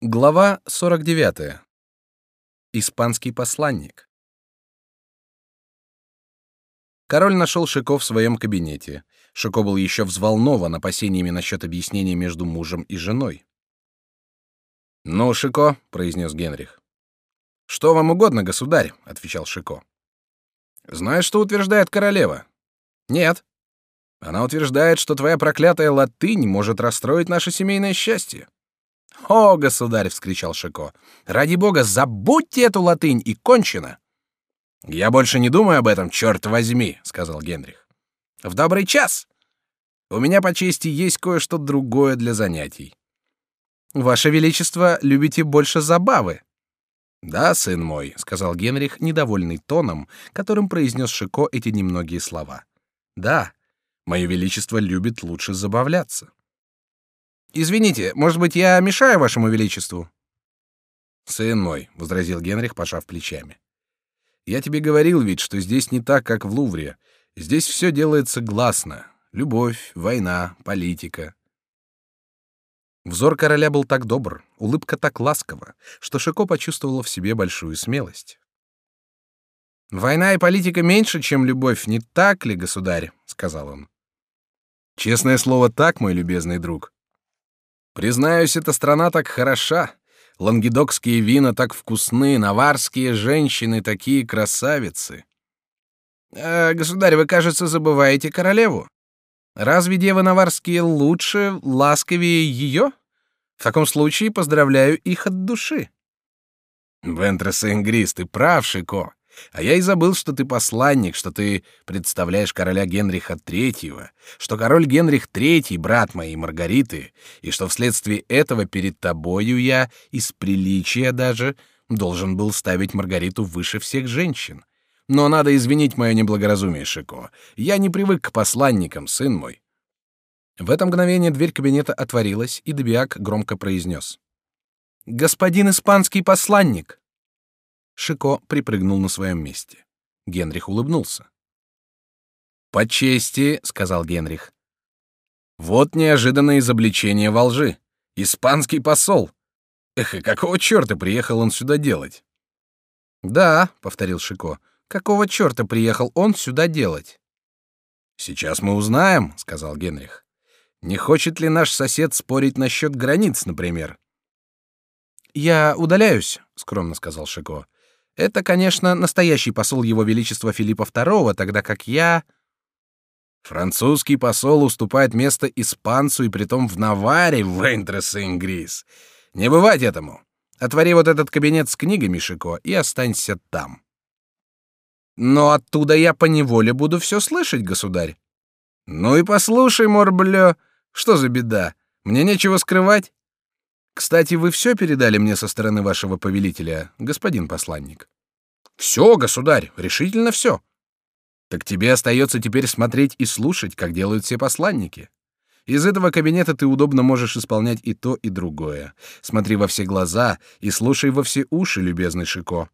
Глава 49. Испанский посланник. Король нашел Шико в своем кабинете. Шико был еще взволнован опасениями насчет объяснения между мужем и женой. «Ну, Шико», — произнес Генрих. «Что вам угодно, государь?» — отвечал Шико. «Знаешь, что утверждает королева?» «Нет». «Она утверждает, что твоя проклятая латынь может расстроить наше семейное счастье». «О, государь!» — вскричал Шико. «Ради бога, забудьте эту латынь и кончено!» «Я больше не думаю об этом, черт возьми!» — сказал Генрих. «В добрый час! У меня, по чести, есть кое-что другое для занятий». «Ваше Величество, любите больше забавы?» «Да, сын мой», — сказал Генрих, недовольный тоном, которым произнес Шико эти немногие слова. «Да, мое величество любит лучше забавляться». Извините, может быть, я мешаю вашему величеству? Сын мой, возразил Генрих, пожав плечами. Я тебе говорил ведь, что здесь не так, как в Лувре. Здесь все делается гласно: любовь, война, политика. Взор короля был так добр, улыбка так ласкова, что Шико почувствовал в себе большую смелость. Война и политика меньше, чем любовь, не так ли, государь? сказал он. Честное слово, так, мой любезный друг. Признаюсь, эта страна так хороша. Лангедокские вина так вкусны, наварские женщины такие красавицы. Э, государь, вы, кажется, забываете королеву. Разве девы наварские лучше, ласковее ее? В таком случае поздравляю их от души. Вентрес Ингрис, ты прав, Шико. А я и забыл, что ты посланник, что ты представляешь короля Генриха III, что король Генрих III — брат моей Маргариты, и что вследствие этого перед тобою я, из приличия даже, должен был ставить Маргариту выше всех женщин. Но надо извинить мое неблагоразумие, Шико. Я не привык к посланникам, сын мой. В это мгновение дверь кабинета отворилась, и Дебиак громко произнес. «Господин испанский посланник!» Шико припрыгнул на своем месте. Генрих улыбнулся. «По чести», — сказал Генрих. «Вот неожиданное изобличение во лжи. Испанский посол. Эх, и какого черта приехал он сюда делать?» «Да», — повторил Шико, — «какого черта приехал он сюда делать?» «Сейчас мы узнаем», — сказал Генрих. «Не хочет ли наш сосед спорить насчет границ, например?» «Я удаляюсь», — скромно сказал Шико. Это, конечно, настоящий посол его величества Филиппа II, тогда как я Французский посол уступает место испанцу и притом в Наваре, в Вейнтрес Ингрис. Не бывать этому. Отвори вот этот кабинет с книгами, Шико, и останься там. Но оттуда я по неволе буду все слышать, государь. Ну и послушай, морблё, что за беда? Мне нечего скрывать. Кстати, вы все передали мне со стороны вашего повелителя, господин посланник. Все, государь, решительно все. Так тебе остается теперь смотреть и слушать, как делают все посланники. Из этого кабинета ты удобно можешь исполнять и то, и другое. Смотри во все глаза и слушай во все уши, любезный Шико.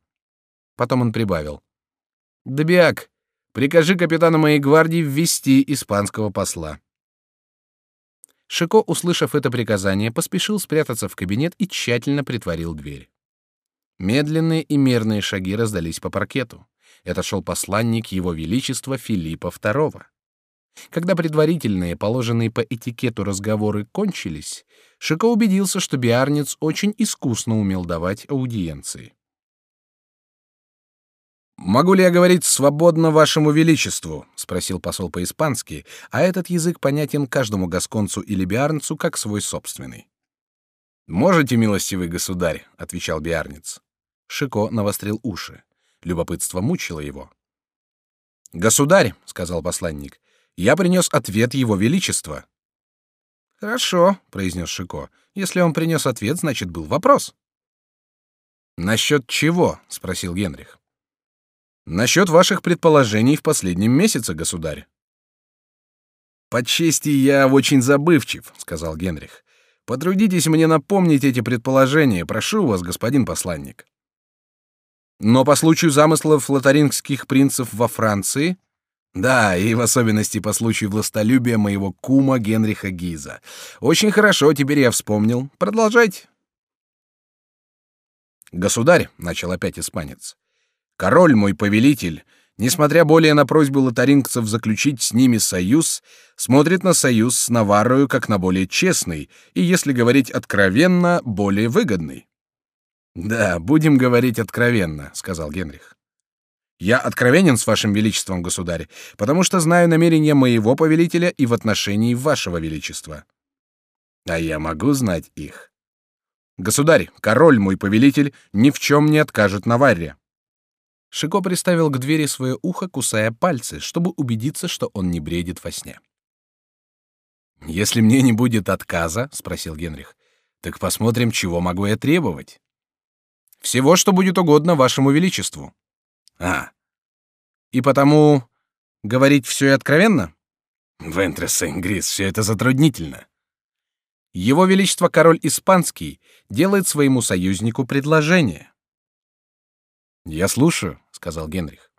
Потом он прибавил: Дебиак, прикажи капитану моей гвардии ввести испанского посла. Шико, услышав это приказание, поспешил спрятаться в кабинет и тщательно притворил дверь. Медленные и мерные шаги раздались по паркету. Это шел посланник его величества Филиппа II. Когда предварительные, положенные по этикету разговоры кончились, Шико убедился, что Биарниц очень искусно умел давать аудиенции. Могу ли я говорить свободно вашему величеству? спросил посол по-испански, а этот язык понятен каждому гасконцу или биарнцу как свой собственный. Можете, милостивый государь, отвечал биарнец. Шико навострил уши. Любопытство мучило его. Государь, сказал посланник, я принес ответ его величества. Хорошо, произнес Шико. Если он принес ответ, значит был вопрос. Насчет чего? спросил Генрих. Насчет ваших предположений в последнем месяце, государь. По чести я очень забывчив, сказал Генрих. Потрудитесь мне напомнить эти предположения, прошу вас, господин посланник. Но по случаю замыслов лотарингских принцев во Франции, да, и в особенности по случаю властолюбия моего кума Генриха Гиза. Очень хорошо, теперь я вспомнил. Продолжайте. Государь, начал опять испанец. Король мой повелитель, несмотря более на просьбу лотарингцев заключить с ними союз, смотрит на союз с Наваррою как на более честный и, если говорить откровенно, более выгодный. Да, будем говорить откровенно, сказал Генрих. Я откровенен с вашим величеством, государь, потому что знаю намерения моего повелителя и в отношении вашего величества. А я могу знать их. Государь, король мой повелитель ни в чем не откажет Наварре. Шико приставил к двери свое ухо, кусая пальцы, чтобы убедиться, что он не бредит во сне. Если мне не будет отказа, спросил Генрих, так посмотрим, чего могу я требовать. Всего, что будет угодно вашему величеству. А. И потому говорить все и откровенно? Вентрес Ингрис, все это затруднительно. Его величество король испанский делает своему союзнику предложение. Я слушаю, сказал Генрих.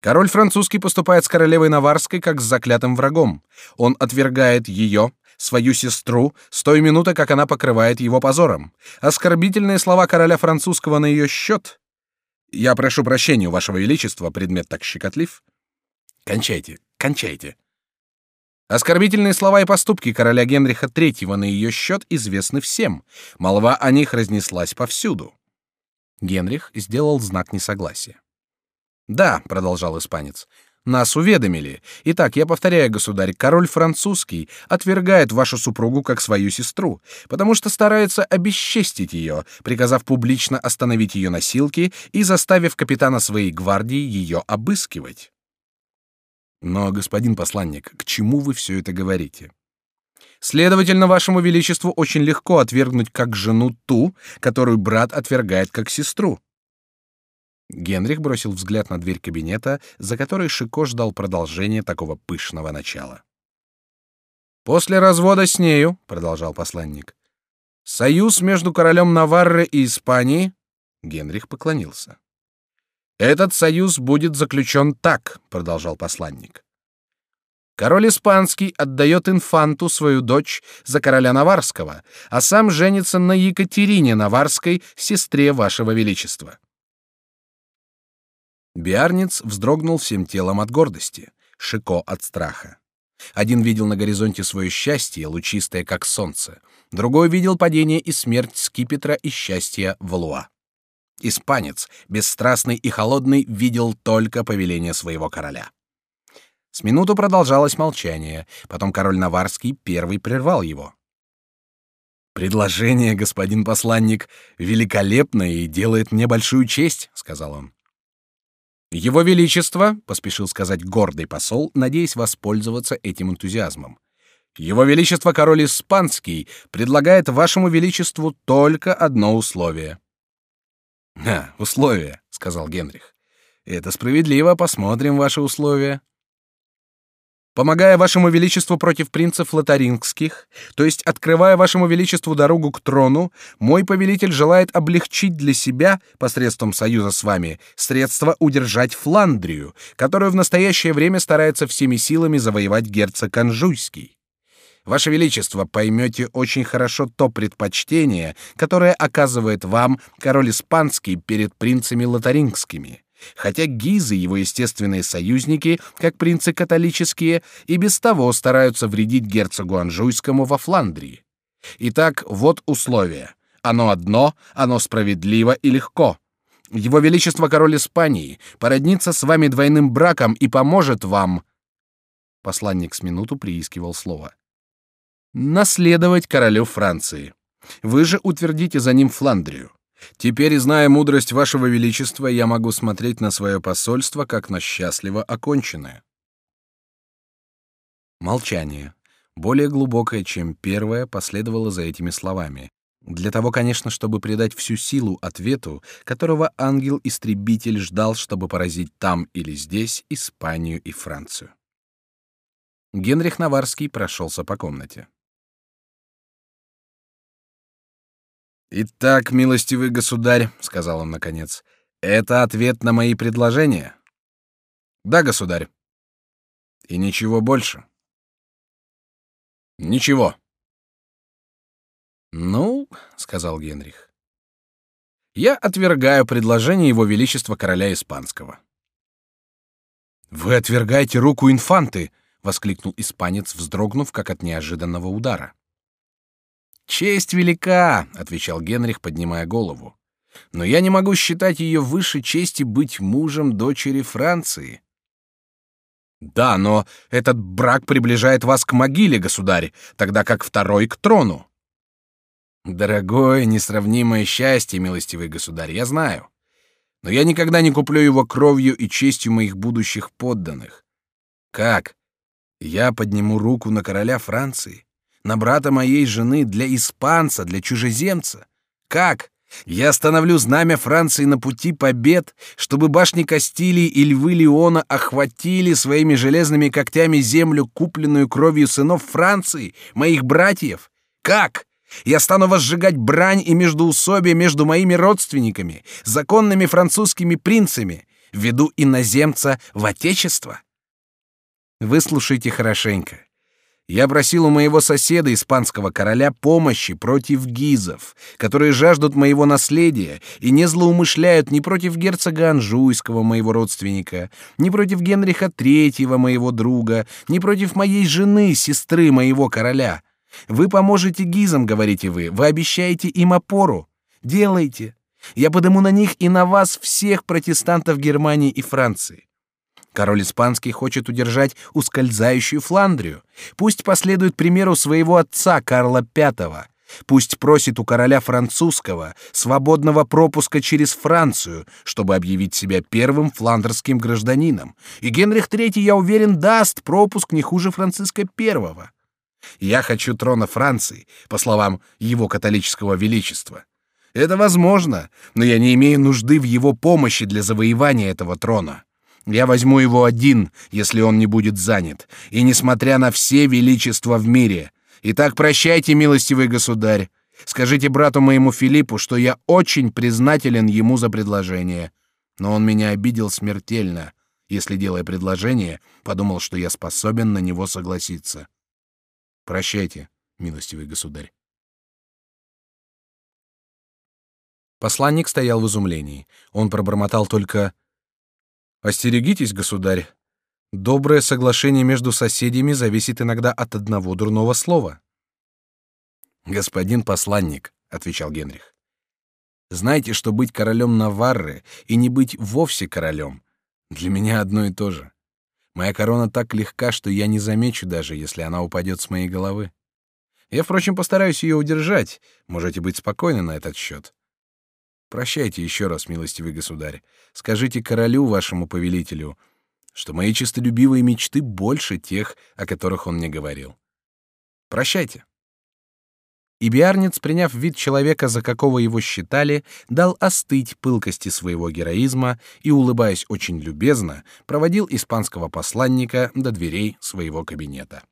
Король французский поступает с королевой Наварской как с заклятым врагом. Он отвергает ее, свою сестру, с той минуты, как она покрывает его позором. Оскорбительные слова короля французского на ее счет. Я прошу прощения у вашего величества, предмет так щекотлив. Кончайте, кончайте. Оскорбительные слова и поступки короля Генриха III на ее счет известны всем. Молва о них разнеслась повсюду. Генрих сделал знак несогласия. Да, продолжал испанец. Нас уведомили. Итак, я повторяю, государь, король французский отвергает вашу супругу как свою сестру, потому что старается обесчестить ее, приказав публично остановить ее носилки и заставив капитана своей гвардии ее обыскивать. Но, господин посланник, к чему вы все это говорите? Следовательно, вашему величеству очень легко отвергнуть как жену ту, которую брат отвергает как сестру. Генрих бросил взгляд на дверь кабинета, за которой Шико ждал продолжения такого пышного начала. После развода с нею, продолжал посланник, союз между королем Наварры и Испании, Генрих поклонился. Этот союз будет заключен так, продолжал посланник. Король испанский отдает инфанту свою дочь за короля Наварского, а сам женится на Екатерине Наварской, сестре вашего величества. Биарниц вздрогнул всем телом от гордости, Шико от страха. Один видел на горизонте свое счастье, лучистое как солнце, другой видел падение и смерть скипетра и счастья Валуа. Испанец, бесстрастный и холодный, видел только повеление своего короля. С минуту продолжалось молчание, потом король Наварский первый прервал его. Предложение, господин посланник, великолепное и делает мне большую честь, сказал он. Его величество, поспешил сказать гордый посол, надеясь воспользоваться этим энтузиазмом. Его величество король испанский предлагает вашему величеству только одно условие. «А, условие», — сказал Генрих. «Это справедливо, посмотрим ваши условия». Помогая вашему величеству против принцев лотарингских, то есть открывая вашему величеству дорогу к трону, мой повелитель желает облегчить для себя посредством союза с вами средства удержать Фландрию, которую в настоящее время старается всеми силами завоевать герцог Анжуйский. Ваше величество, поймете очень хорошо то предпочтение, которое оказывает вам король испанский перед принцами лотарингскими хотя Гизы, его естественные союзники, как принцы католические, и без того стараются вредить герцогу Анжуйскому во Фландрии. Итак, вот условие. Оно одно, оно справедливо и легко. Его величество король Испании породнится с вами двойным браком и поможет вам. Посланник с минуту приискивал слово. Наследовать королю Франции. Вы же утвердите за ним Фландрию. Теперь, зная мудрость вашего величества, я могу смотреть на свое посольство как на счастливо оконченное. Молчание, более глубокое, чем первое, последовало за этими словами. Для того, конечно, чтобы придать всю силу ответу, которого ангел-истребитель ждал, чтобы поразить там или здесь Испанию и Францию. Генрих Наварский прошелся по комнате. Итак, милостивый государь, сказал он наконец, это ответ на мои предложения. Да, государь. И ничего больше. Ничего. Ну, сказал Генрих. Я отвергаю предложение его величества короля испанского. Вы отвергаете руку инфанты, воскликнул испанец, вздрогнув как от неожиданного удара. Честь велика, отвечал Генрих, поднимая голову. Но я не могу считать ее выше чести быть мужем дочери Франции. Да, но этот брак приближает вас к могиле, государь, тогда как второй к трону. Дорогое, несравнимое счастье, милостивый государь, я знаю. Но я никогда не куплю его кровью и честью моих будущих подданных. Как? Я подниму руку на короля Франции, на брата моей жены для испанца, для чужеземца. Как? Я остановлю знамя Франции на пути побед, чтобы башни Кастилии и львы Леона охватили своими железными когтями землю, купленную кровью сынов Франции, моих братьев. Как? Я стану возжигать брань и междоусобие между моими родственниками, законными французскими принцами, веду иноземца в отечество. Выслушайте хорошенько. Я просил у моего соседа, испанского короля, помощи против гизов, которые жаждут моего наследия и не злоумышляют ни против герцога Анжуйского, моего родственника, ни против Генриха III, моего друга, ни против моей жены, сестры моего короля. Вы поможете гизам, говорите вы, вы обещаете им опору. Делайте. Я подыму на них и на вас всех протестантов Германии и Франции. Король испанский хочет удержать ускользающую Фландрию. Пусть последует примеру своего отца Карла V. Пусть просит у короля французского свободного пропуска через Францию, чтобы объявить себя первым фландерским гражданином. И Генрих III, я уверен, даст пропуск не хуже Франциска I. Я хочу трона Франции, по словам его католического величества. Это возможно, но я не имею нужды в его помощи для завоевания этого трона. Я возьму его один, если он не будет занят, и несмотря на все величества в мире. Итак, прощайте, милостивый государь. Скажите брату моему Филиппу, что я очень признателен ему за предложение. Но он меня обидел смертельно, если, делая предложение, подумал, что я способен на него согласиться. Прощайте, милостивый государь. Посланник стоял в изумлении. Он пробормотал только Остерегитесь, государь. Доброе соглашение между соседями зависит иногда от одного дурного слова. Господин посланник, отвечал Генрих. Знайте, что быть королем Наварры и не быть вовсе королем для меня одно и то же. Моя корона так легка, что я не замечу даже, если она упадет с моей головы. Я, впрочем, постараюсь ее удержать. Можете быть спокойны на этот счет. Прощайте еще раз, милостивый государь. Скажите королю вашему повелителю, что мои честолюбивые мечты больше тех, о которых он мне говорил. Прощайте. И Биарниц, приняв вид человека, за какого его считали, дал остыть пылкости своего героизма и, улыбаясь очень любезно, проводил испанского посланника до дверей своего кабинета.